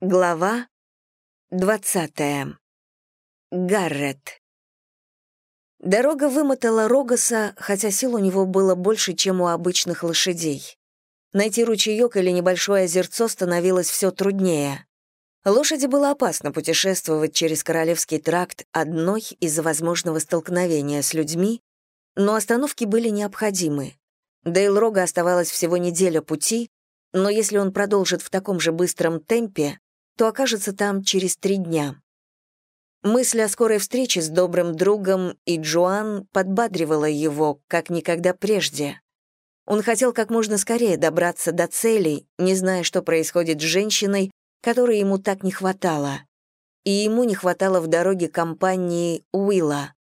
Глава 20. Гаррет. Дорога вымотала Рогоса, хотя сил у него было больше, чем у обычных лошадей. Найти ручеек или небольшое озерцо становилось все труднее. Лошади было опасно путешествовать через Королевский тракт одной из-за возможного столкновения с людьми, но остановки были необходимы. Дейл Рога оставалось всего неделя пути, но если он продолжит в таком же быстром темпе, то окажется там через три дня. Мысль о скорой встрече с добрым другом и Джоан подбадривала его, как никогда прежде. Он хотел как можно скорее добраться до цели, не зная, что происходит с женщиной, которой ему так не хватало. И ему не хватало в дороге компании Уилла,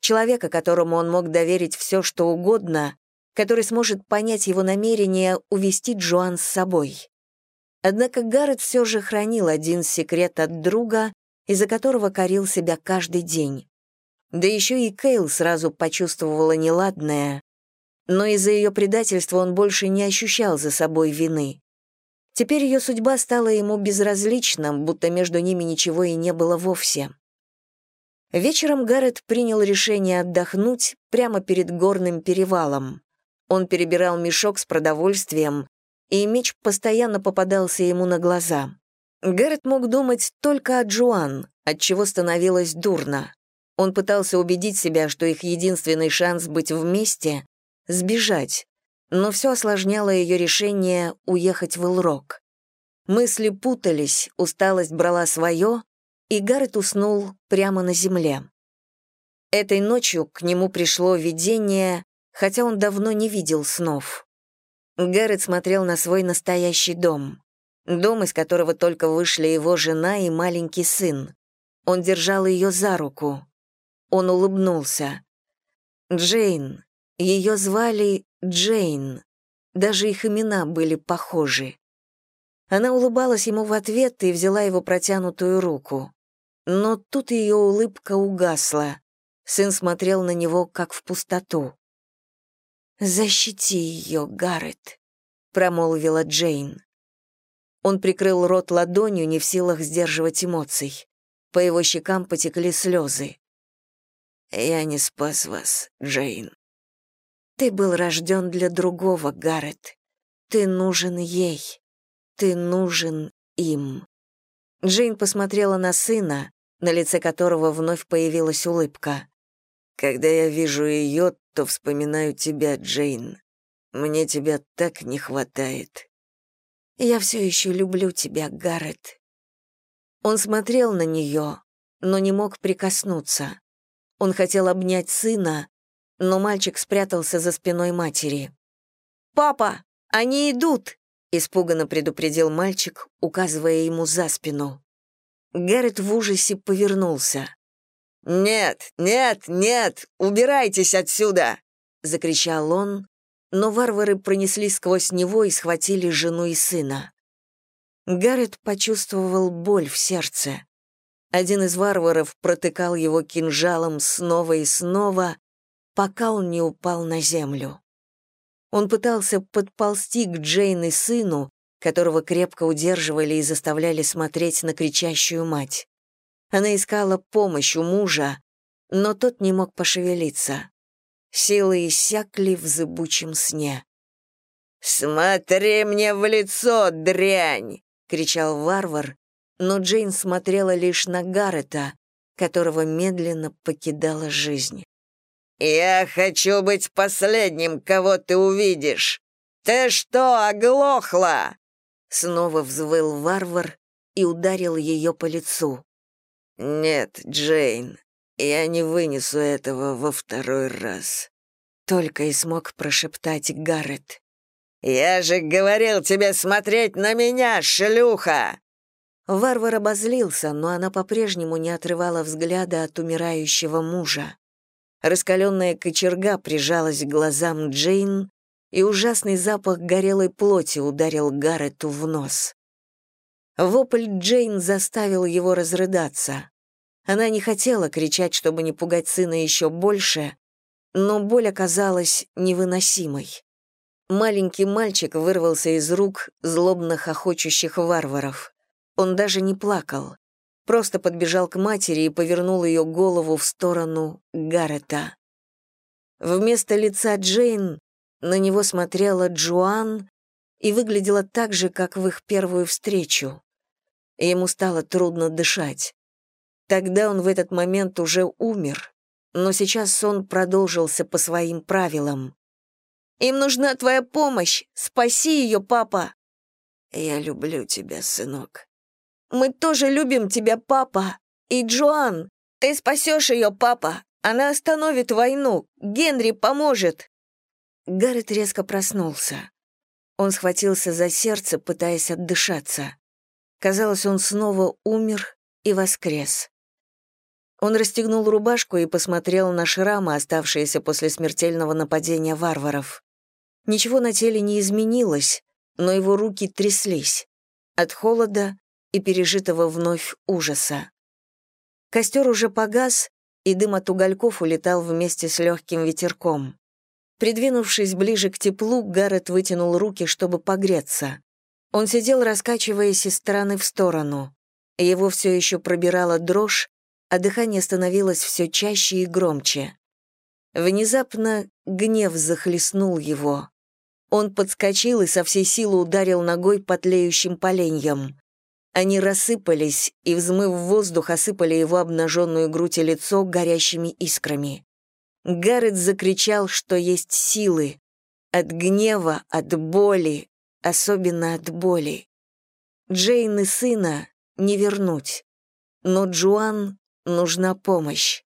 человека, которому он мог доверить все, что угодно, который сможет понять его намерение увести Джоан с собой. Однако Гаррет все же хранил один секрет от друга, из-за которого корил себя каждый день. Да еще и Кейл сразу почувствовала неладное, но из-за ее предательства он больше не ощущал за собой вины. Теперь ее судьба стала ему безразлична, будто между ними ничего и не было вовсе. Вечером Гаррет принял решение отдохнуть прямо перед горным перевалом. Он перебирал мешок с продовольствием, и меч постоянно попадался ему на глаза. Гаррет мог думать только о Джоан, от чего становилось дурно. Он пытался убедить себя, что их единственный шанс быть вместе — сбежать, но все осложняло ее решение уехать в Илрок. Мысли путались, усталость брала свое, и Гаррет уснул прямо на земле. Этой ночью к нему пришло видение, хотя он давно не видел снов. Гаррет смотрел на свой настоящий дом. Дом, из которого только вышли его жена и маленький сын. Он держал ее за руку. Он улыбнулся. Джейн. Ее звали Джейн. Даже их имена были похожи. Она улыбалась ему в ответ и взяла его протянутую руку. Но тут ее улыбка угасла. Сын смотрел на него, как в пустоту. «Защити ее, Гаррет», — промолвила Джейн. Он прикрыл рот ладонью, не в силах сдерживать эмоций. По его щекам потекли слезы. «Я не спас вас, Джейн». «Ты был рожден для другого, Гаррет. Ты нужен ей. Ты нужен им». Джейн посмотрела на сына, на лице которого вновь появилась улыбка. «Когда я вижу ее, то вспоминаю тебя, Джейн. Мне тебя так не хватает. Я все еще люблю тебя, Гаррет. Он смотрел на нее, но не мог прикоснуться. Он хотел обнять сына, но мальчик спрятался за спиной матери. «Папа, они идут!» — испуганно предупредил мальчик, указывая ему за спину. Гаррет в ужасе повернулся. «Нет, нет, нет! Убирайтесь отсюда!» — закричал он, но варвары пронеслись сквозь него и схватили жену и сына. Гаррет почувствовал боль в сердце. Один из варваров протыкал его кинжалом снова и снова, пока он не упал на землю. Он пытался подползти к Джейн и сыну, которого крепко удерживали и заставляли смотреть на кричащую мать. Она искала помощь у мужа, но тот не мог пошевелиться. Силы иссякли в зыбучем сне. «Смотри мне в лицо, дрянь!» — кричал варвар, но Джейн смотрела лишь на Гаррета, которого медленно покидала жизнь. «Я хочу быть последним, кого ты увидишь! Ты что, оглохла?» Снова взвыл варвар и ударил ее по лицу. «Нет, Джейн, я не вынесу этого во второй раз», — только и смог прошептать Гаррет. «Я же говорил тебе смотреть на меня, шлюха!» Варвар обозлился, но она по-прежнему не отрывала взгляда от умирающего мужа. Раскаленная кочерга прижалась к глазам Джейн, и ужасный запах горелой плоти ударил Гаррету в нос. Вопль Джейн заставил его разрыдаться. Она не хотела кричать, чтобы не пугать сына еще больше, но боль оказалась невыносимой. Маленький мальчик вырвался из рук злобно хохочущих варваров. Он даже не плакал. Просто подбежал к матери и повернул ее голову в сторону Гаррета. Вместо лица Джейн на него смотрела Джоан и выглядела так же, как в их первую встречу. Ему стало трудно дышать. Тогда он в этот момент уже умер, но сейчас сон продолжился по своим правилам. «Им нужна твоя помощь! Спаси ее, папа!» «Я люблю тебя, сынок». «Мы тоже любим тебя, папа! И Джоан! Ты спасешь ее, папа! Она остановит войну! Генри поможет!» Гаррет резко проснулся. Он схватился за сердце, пытаясь отдышаться. Казалось, он снова умер и воскрес. Он расстегнул рубашку и посмотрел на шрамы, оставшиеся после смертельного нападения варваров. Ничего на теле не изменилось, но его руки тряслись от холода и пережитого вновь ужаса. Костер уже погас, и дым от угольков улетал вместе с легким ветерком. Придвинувшись ближе к теплу, Гаррет вытянул руки, чтобы погреться. Он сидел, раскачиваясь из стороны в сторону. Его все еще пробирала дрожь, а дыхание становилось все чаще и громче. Внезапно гнев захлестнул его. Он подскочил и со всей силы ударил ногой по тлеющим поленьям. Они рассыпались и, взмыв в воздух, осыпали его обнаженную грудь и лицо горящими искрами. Гаррет закричал, что есть силы. От гнева, от боли, особенно от боли. Джейн и сына не вернуть. Но Джоан нужна помощь.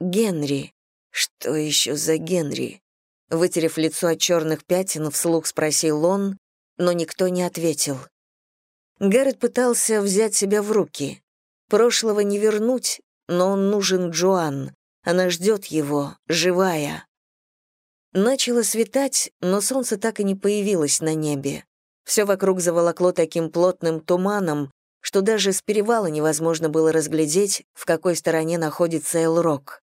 Генри. Что еще за Генри? Вытерев лицо от черных пятен, вслух спросил он, но никто не ответил. Гаррет пытался взять себя в руки. Прошлого не вернуть, но он нужен Джоан. Она ждет его, живая. Начало светать, но солнце так и не появилось на небе. Все вокруг заволокло таким плотным туманом, что даже с перевала невозможно было разглядеть, в какой стороне находится Элрок.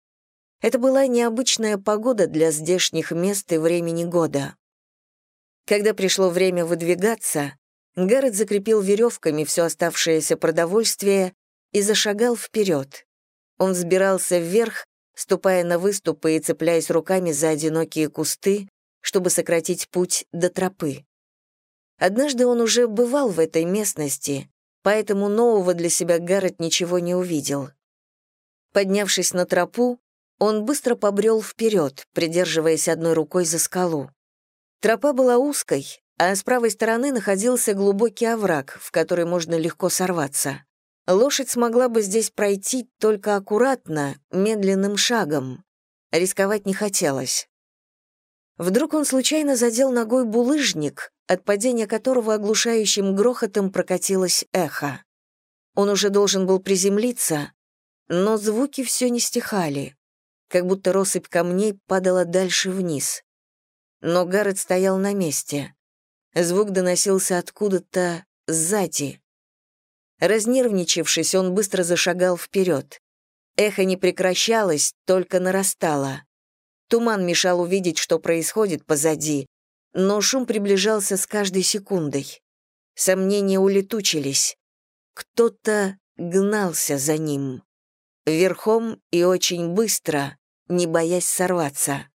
Это была необычная погода для здешних мест и времени года. Когда пришло время выдвигаться, Гаррет закрепил веревками все оставшееся продовольствие и зашагал вперед. Он взбирался вверх, ступая на выступы и цепляясь руками за одинокие кусты, чтобы сократить путь до тропы. Однажды он уже бывал в этой местности, поэтому нового для себя Гаррет ничего не увидел. Поднявшись на тропу, он быстро побрел вперед, придерживаясь одной рукой за скалу. Тропа была узкой, а с правой стороны находился глубокий овраг, в который можно легко сорваться. Лошадь смогла бы здесь пройти только аккуратно, медленным шагом. Рисковать не хотелось. Вдруг он случайно задел ногой булыжник, от падения которого оглушающим грохотом прокатилось эхо. Он уже должен был приземлиться, но звуки все не стихали, как будто россыпь камней падала дальше вниз. Но Гаррет стоял на месте. Звук доносился откуда-то сзади. Разнервничавшись, он быстро зашагал вперед. Эхо не прекращалось, только нарастало. Туман мешал увидеть, что происходит позади, но шум приближался с каждой секундой. Сомнения улетучились. Кто-то гнался за ним. Верхом и очень быстро, не боясь сорваться.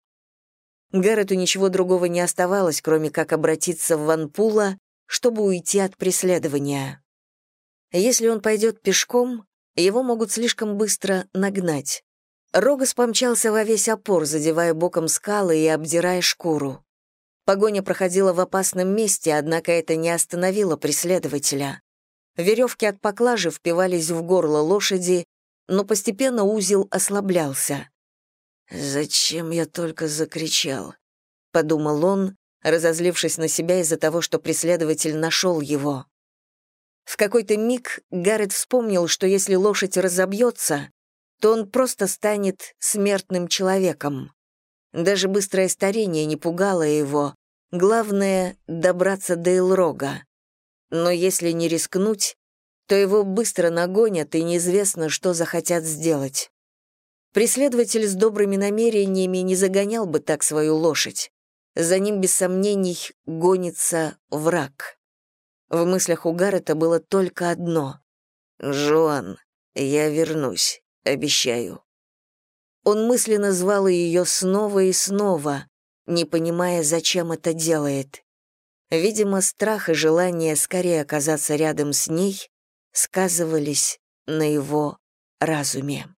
Гаррету ничего другого не оставалось, кроме как обратиться в Ванпула, чтобы уйти от преследования. Если он пойдет пешком, его могут слишком быстро нагнать. Рогас помчался во весь опор, задевая боком скалы и обдирая шкуру. Погоня проходила в опасном месте, однако это не остановило преследователя. Веревки от поклажи впивались в горло лошади, но постепенно узел ослаблялся. «Зачем я только закричал?» — подумал он, разозлившись на себя из-за того, что преследователь нашел его. В какой-то миг Гаррет вспомнил, что если лошадь разобьется, то он просто станет смертным человеком. Даже быстрое старение не пугало его. Главное — добраться до Элрога. Но если не рискнуть, то его быстро нагонят, и неизвестно, что захотят сделать. Преследователь с добрыми намерениями не загонял бы так свою лошадь. За ним, без сомнений, гонится враг. В мыслях у Гаррета было только одно. «Жоан, я вернусь, обещаю». Он мысленно звал ее снова и снова, не понимая, зачем это делает. Видимо, страх и желание скорее оказаться рядом с ней сказывались на его разуме.